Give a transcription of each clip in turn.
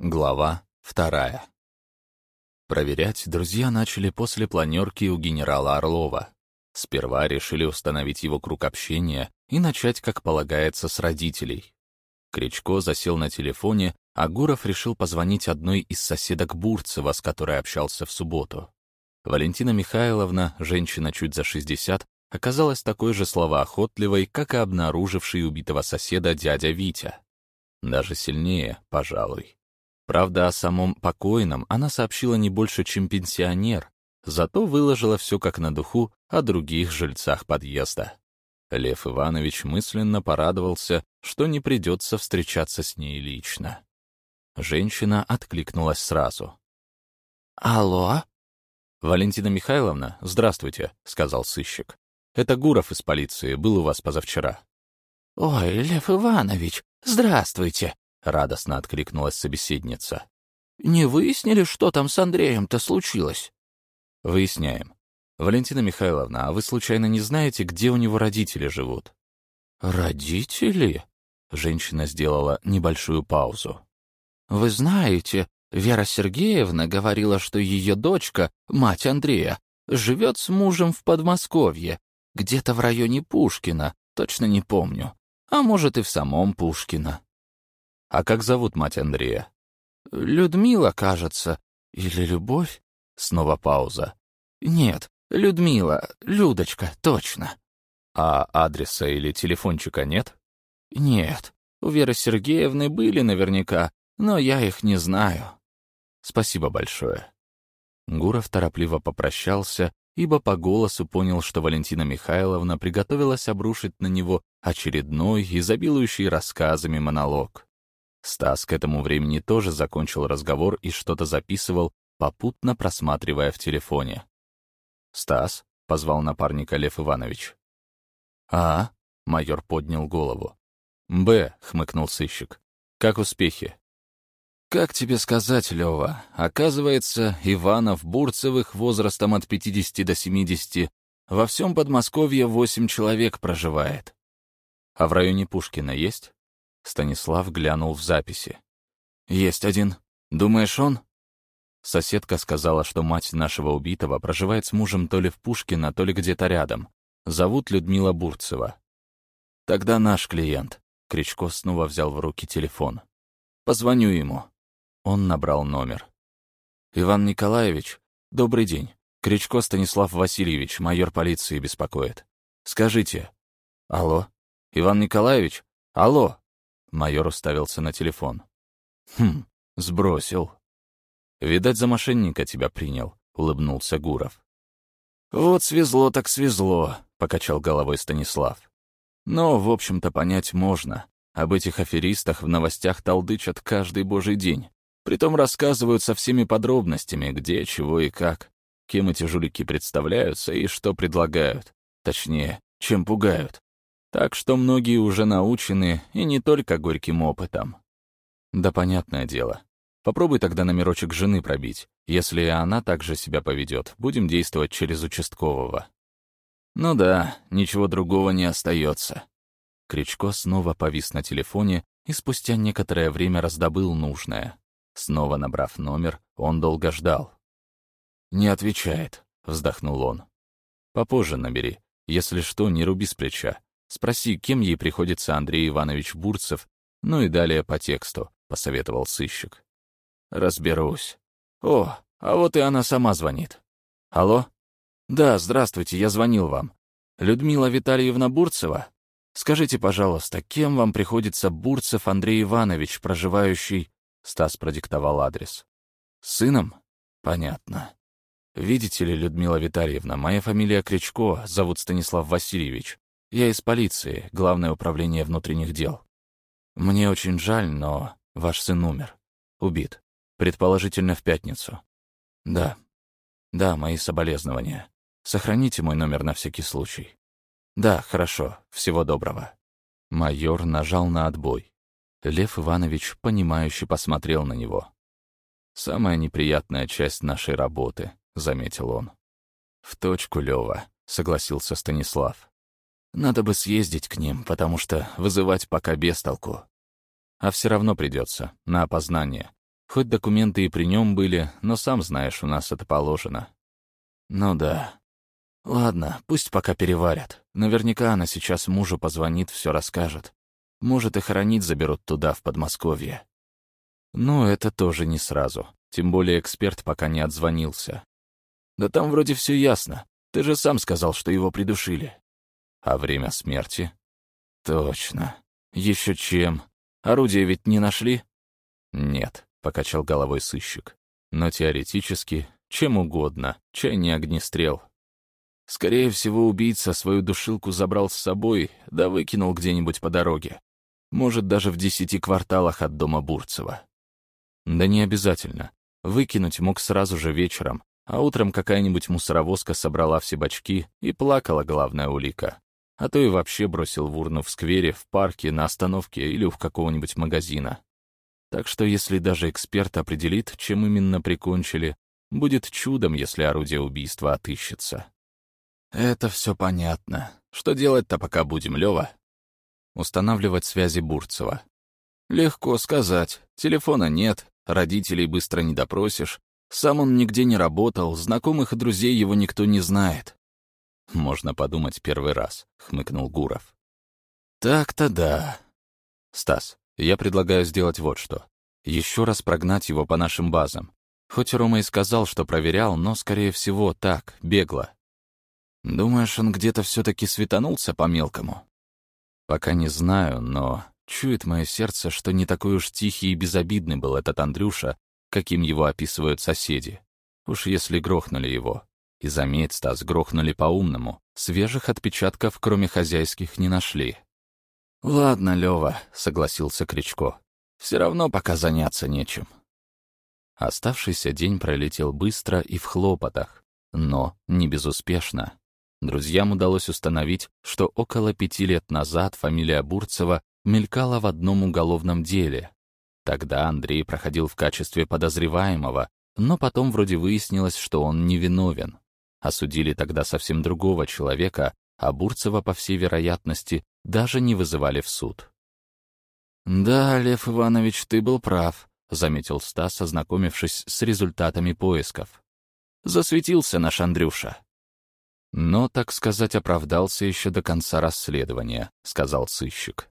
Глава вторая. Проверять друзья начали после планерки у генерала Орлова. Сперва решили установить его круг общения и начать, как полагается, с родителей. Кричко засел на телефоне, а Гуров решил позвонить одной из соседок Бурцева, с которой общался в субботу. Валентина Михайловна, женщина чуть за 60, оказалась такой же словоохотливой, как и обнаруживший убитого соседа дядя Витя. Даже сильнее, пожалуй. Правда, о самом покойном она сообщила не больше, чем пенсионер, зато выложила все как на духу о других жильцах подъезда. Лев Иванович мысленно порадовался, что не придется встречаться с ней лично. Женщина откликнулась сразу. «Алло?» «Валентина Михайловна, здравствуйте», — сказал сыщик. «Это Гуров из полиции, был у вас позавчера». «Ой, Лев Иванович, здравствуйте!» — радостно откликнулась собеседница. «Не выяснили, что там с Андреем-то случилось?» «Выясняем. Валентина Михайловна, а вы случайно не знаете, где у него родители живут?» «Родители?» — женщина сделала небольшую паузу. «Вы знаете, Вера Сергеевна говорила, что ее дочка, мать Андрея, живет с мужем в Подмосковье, где-то в районе Пушкина, точно не помню. А может, и в самом Пушкино. А как зовут мать Андрея? Людмила, кажется. Или Любовь? Снова пауза. Нет, Людмила, Людочка, точно. А адреса или телефончика нет? Нет. У Веры Сергеевны были наверняка, но я их не знаю. Спасибо большое. Гуров торопливо попрощался, ибо по голосу понял, что Валентина Михайловна приготовилась обрушить на него очередной, изобилующий рассказами монолог. Стас к этому времени тоже закончил разговор и что-то записывал, попутно просматривая в телефоне. «Стас?» — позвал напарника Лев Иванович. «А?» — майор поднял голову. «Б», — хмыкнул сыщик. «Как успехи?» «Как тебе сказать, Лёва? Оказывается, Иванов, Бурцевых возрастом от 50 до 70, во всем Подмосковье восемь человек проживает». «А в районе Пушкина есть?» Станислав глянул в записи. «Есть один. Думаешь, он?» Соседка сказала, что мать нашего убитого проживает с мужем то ли в Пушкино, то ли где-то рядом. Зовут Людмила Бурцева. «Тогда наш клиент». Кричко снова взял в руки телефон. «Позвоню ему». Он набрал номер. «Иван Николаевич, добрый день. Кричко Станислав Васильевич, майор полиции, беспокоит. Скажите». «Алло? Иван Николаевич? Алло?» Майор уставился на телефон. «Хм, сбросил». «Видать, за мошенника тебя принял», — улыбнулся Гуров. «Вот свезло так свезло», — покачал головой Станислав. «Но, в общем-то, понять можно. Об этих аферистах в новостях толдычат каждый божий день. Притом рассказывают со всеми подробностями, где, чего и как. Кем эти жулики представляются и что предлагают. Точнее, чем пугают. Так что многие уже научены, и не только горьким опытом. Да понятное дело. Попробуй тогда номерочек жены пробить. Если она так же себя поведет, будем действовать через участкового. Ну да, ничего другого не остается. Кричко снова повис на телефоне и спустя некоторое время раздобыл нужное. Снова набрав номер, он долго ждал. «Не отвечает», — вздохнул он. «Попозже набери. Если что, не руби с плеча. Спроси, кем ей приходится Андрей Иванович Бурцев, ну и далее по тексту», — посоветовал сыщик. «Разберусь. О, а вот и она сама звонит. Алло? Да, здравствуйте, я звонил вам. Людмила Витальевна Бурцева? Скажите, пожалуйста, кем вам приходится Бурцев Андрей Иванович, проживающий...» Стас продиктовал адрес. «Сыном? Понятно. Видите ли, Людмила Витальевна, моя фамилия Кричко, зовут Станислав Васильевич. Я из полиции, Главное управление внутренних дел. Мне очень жаль, но ваш сын умер. Убит. Предположительно, в пятницу. Да. Да, мои соболезнования. Сохраните мой номер на всякий случай. Да, хорошо. Всего доброго. Майор нажал на отбой. Лев Иванович, понимающе посмотрел на него. «Самая неприятная часть нашей работы», — заметил он. «В точку, Лёва», — согласился Станислав. Надо бы съездить к ним, потому что вызывать пока без толку. А все равно придется, на опознание. Хоть документы и при нем были, но сам знаешь, у нас это положено. Ну да. Ладно, пусть пока переварят. Наверняка она сейчас мужу позвонит, все расскажет. Может, и хоронить заберут туда, в Подмосковье. Но это тоже не сразу. Тем более эксперт пока не отзвонился. Да там вроде все ясно. Ты же сам сказал, что его придушили. А время смерти? Точно. Еще чем. Орудие ведь не нашли? Нет, покачал головой сыщик. Но теоретически, чем угодно, чай не огнестрел. Скорее всего, убийца свою душилку забрал с собой, да выкинул где-нибудь по дороге. Может, даже в десяти кварталах от дома Бурцева. Да не обязательно. Выкинуть мог сразу же вечером, а утром какая-нибудь мусоровозка собрала все бачки и плакала главная улика. А то и вообще бросил в урну в сквере, в парке, на остановке или у какого-нибудь магазина. Так что если даже эксперт определит, чем именно прикончили, будет чудом, если орудие убийства отыщется. Это все понятно. Что делать-то пока будем, Лева? Устанавливать связи Бурцева. Легко сказать. Телефона нет, родителей быстро не допросишь. Сам он нигде не работал, знакомых и друзей его никто не знает. Можно подумать первый раз, хмыкнул Гуров. Так-то да. Стас, я предлагаю сделать вот что. Еще раз прогнать его по нашим базам. Хоть Рома и сказал, что проверял, но, скорее всего, так, бегло. Думаешь, он где-то все-таки светанулся по-мелкому? Пока не знаю, но Чует мое сердце, что не такой уж тихий и безобидный был этот Андрюша, каким его описывают соседи. Уж если грохнули его. И заметь, Стас, грохнули по-умному. Свежих отпечатков, кроме хозяйских, не нашли. «Ладно, Лёва», — согласился Кричко. «Все равно пока заняться нечем». Оставшийся день пролетел быстро и в хлопотах, но не безуспешно. Друзьям удалось установить, что около пяти лет назад фамилия Бурцева мелькала в одном уголовном деле. Тогда Андрей проходил в качестве подозреваемого, но потом вроде выяснилось, что он невиновен. Осудили тогда совсем другого человека, а Бурцева, по всей вероятности, даже не вызывали в суд. «Да, Лев Иванович, ты был прав», — заметил Стас, ознакомившись с результатами поисков. «Засветился наш Андрюша». «Но, так сказать, оправдался еще до конца расследования», — сказал сыщик.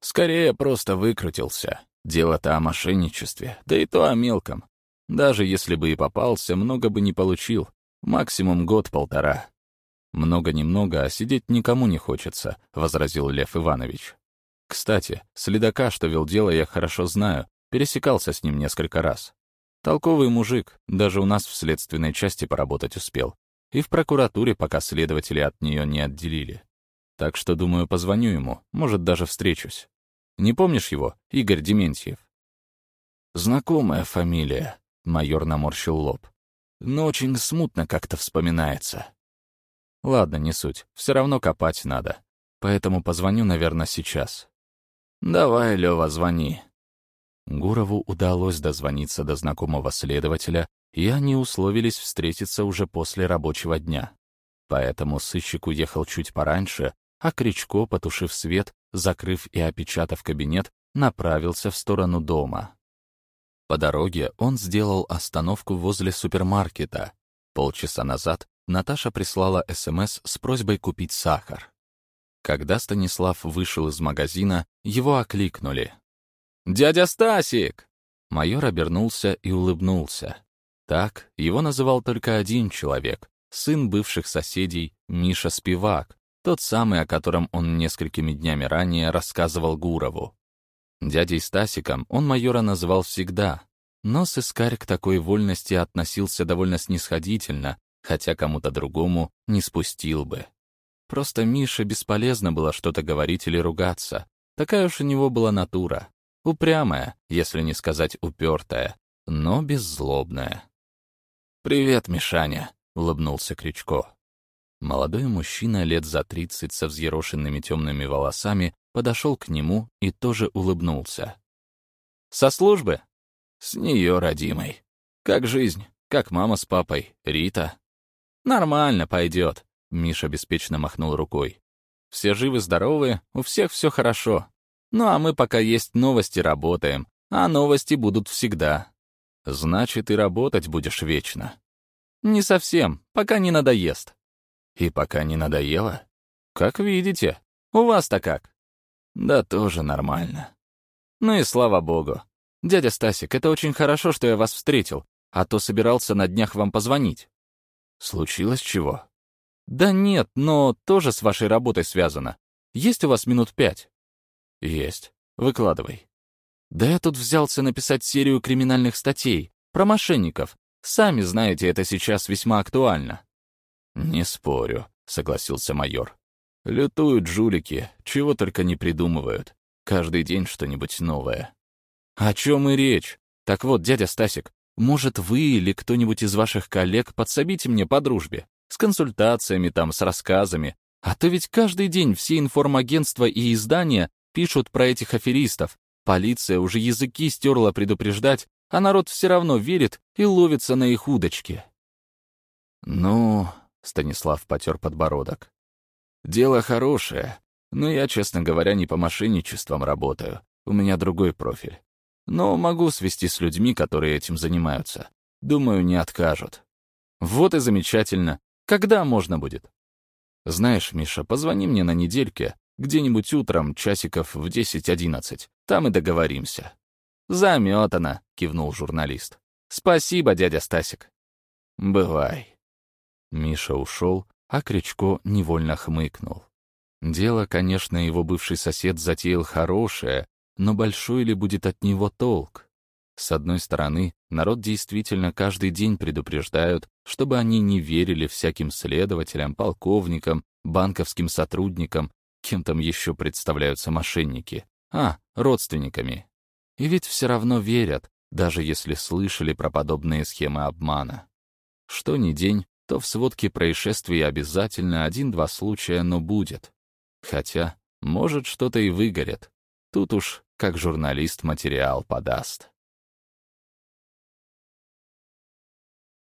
Скорее, просто выкрутился. Дело-то о мошенничестве, да и то о мелком. Даже если бы и попался, много бы не получил. Максимум год-полтора. «Много-немного, а сидеть никому не хочется», — возразил Лев Иванович. «Кстати, следака, что вел дело, я хорошо знаю, пересекался с ним несколько раз. Толковый мужик, даже у нас в следственной части поработать успел. И в прокуратуре, пока следователи от нее не отделили. Так что, думаю, позвоню ему, может, даже встречусь. Не помнишь его, Игорь Дементьев?» «Знакомая фамилия», — майор наморщил лоб. «Но очень смутно как-то вспоминается». «Ладно, не суть, все равно копать надо. Поэтому позвоню, наверное, сейчас». «Давай, Лёва, звони». Гурову удалось дозвониться до знакомого следователя, и они условились встретиться уже после рабочего дня. Поэтому сыщик уехал чуть пораньше, а Кричко, потушив свет, закрыв и опечатав кабинет, направился в сторону дома. По дороге он сделал остановку возле супермаркета. Полчаса назад Наташа прислала СМС с просьбой купить сахар. Когда Станислав вышел из магазина, его окликнули. «Дядя Стасик!» Майор обернулся и улыбнулся. Так его называл только один человек, сын бывших соседей Миша Спивак, тот самый, о котором он несколькими днями ранее рассказывал Гурову. Дядей Стасиком он майора называл всегда, но сыскарь к такой вольности относился довольно снисходительно, хотя кому-то другому не спустил бы. Просто Мише бесполезно было что-то говорить или ругаться. Такая уж у него была натура. Упрямая, если не сказать упертая, но беззлобная. «Привет, Мишаня», — улыбнулся Крючко. Молодой мужчина лет за тридцать со взъерошенными темными волосами подошел к нему и тоже улыбнулся. «Со службы?» «С нее, родимой. Как жизнь? Как мама с папой? Рита?» «Нормально пойдет», — Миша беспечно махнул рукой. «Все живы-здоровы, у всех все хорошо. Ну а мы пока есть новости работаем, а новости будут всегда. Значит, и работать будешь вечно. Не совсем, пока не надоест. И пока не надоело? Как видите. У вас-то как? Да тоже нормально. Ну и слава богу. Дядя Стасик, это очень хорошо, что я вас встретил, а то собирался на днях вам позвонить. Случилось чего? Да нет, но тоже с вашей работой связано. Есть у вас минут пять? Есть. Выкладывай. Да я тут взялся написать серию криминальных статей про мошенников. Сами знаете, это сейчас весьма актуально. Не спорю, согласился майор. Лютуют жулики, чего только не придумывают. Каждый день что-нибудь новое. О чем и речь? Так вот, дядя Стасик, может, вы или кто-нибудь из ваших коллег подсобите мне по дружбе? С консультациями там, с рассказами. А то ведь каждый день все информагентства и издания пишут про этих аферистов. Полиция уже языки стерла предупреждать, а народ все равно верит и ловится на их удочки. «Ну...» — Станислав потер подбородок. «Дело хорошее, но я, честно говоря, не по мошенничествам работаю. У меня другой профиль. Но могу свести с людьми, которые этим занимаются. Думаю, не откажут. Вот и замечательно. Когда можно будет? Знаешь, Миша, позвони мне на недельке, где-нибудь утром, часиков в 10-11. Там и договоримся. Заметано, кивнул журналист. Спасибо, дядя Стасик. Бывай. Миша ушел, а Кричко невольно хмыкнул. Дело, конечно, его бывший сосед затеял хорошее, но большой ли будет от него толк? С одной стороны, народ действительно каждый день предупреждают, чтобы они не верили всяким следователям, полковникам, банковским сотрудникам, кем там еще представляются мошенники. А, родственниками. И ведь все равно верят, даже если слышали про подобные схемы обмана. Что ни день, то в сводке происшествий обязательно один-два случая, но будет. Хотя, может, что-то и выгорит. Тут уж как журналист материал подаст.